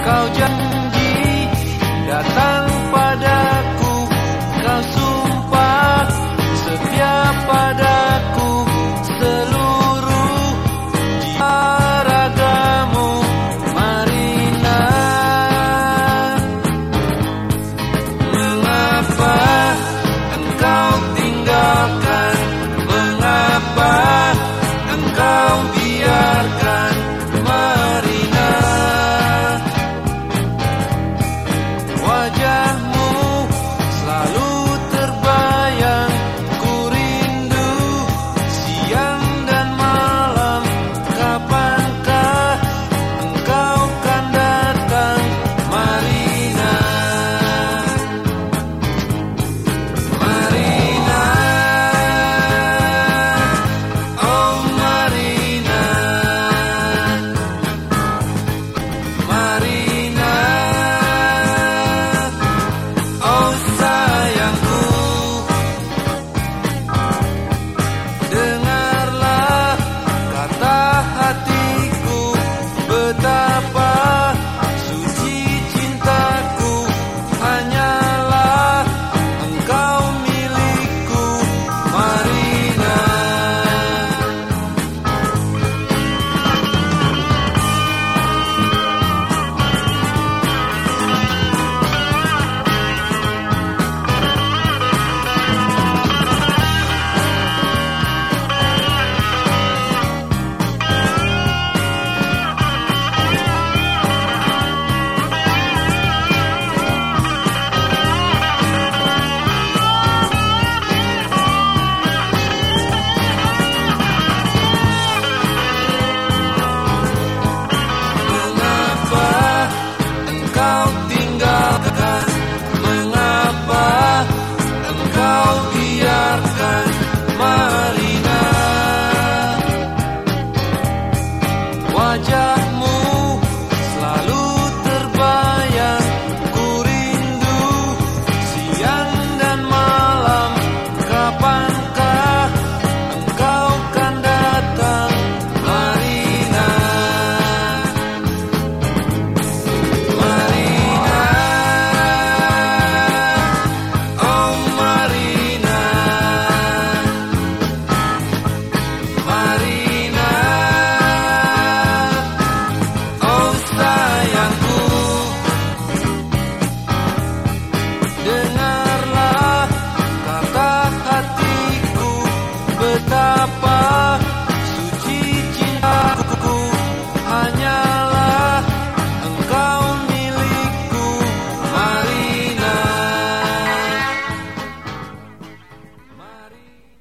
kau jangan